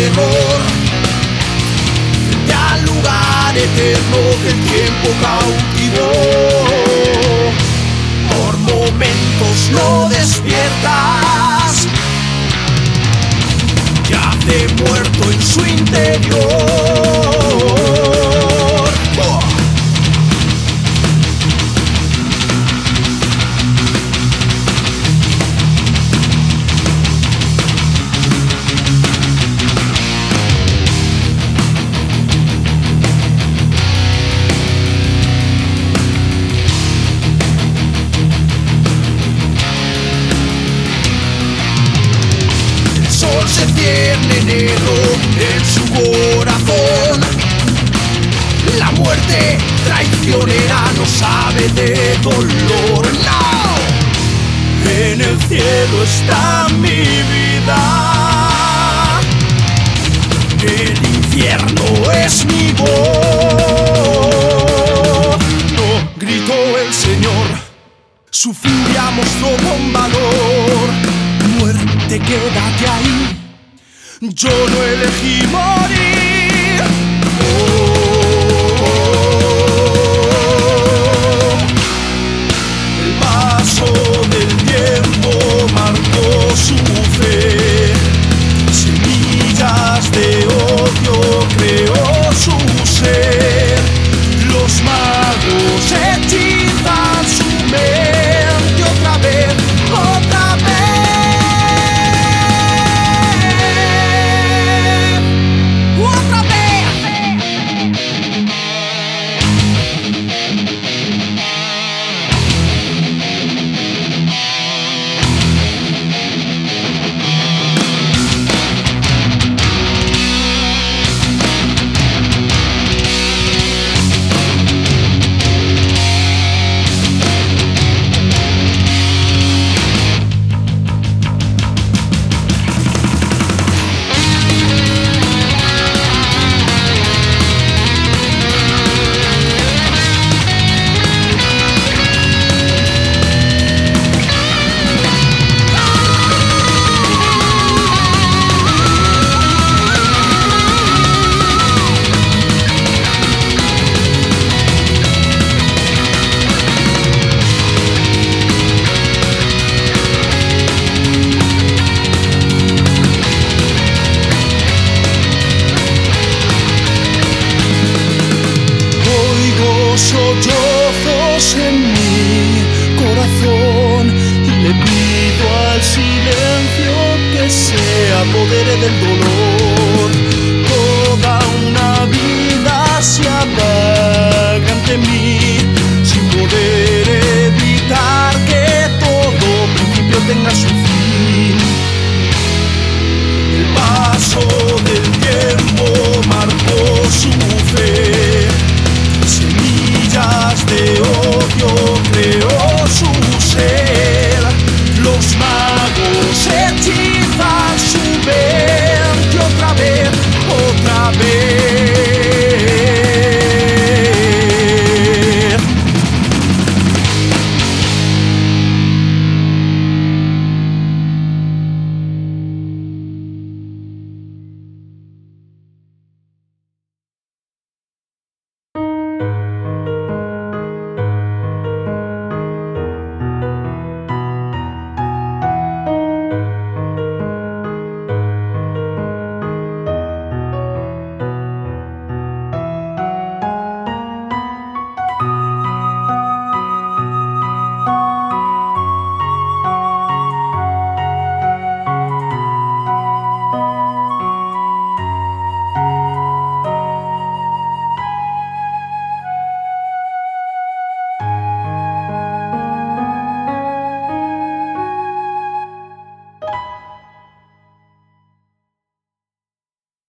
temor frente al lugar eterno que el tiempo cautivó. Por momentos no despiertas, ya te muerto en su interior. Negro en su corazón. La muerte traicionera no sabe de dolor. No. En el cielo está mi vida. El infierno es mi voz. No gritó el Señor. Su furia mostró con valor. Muerte, quédate ahí. Yo no elegí morir. Sollozos en mi corazón y le pido al silencio que se apodere del dolor.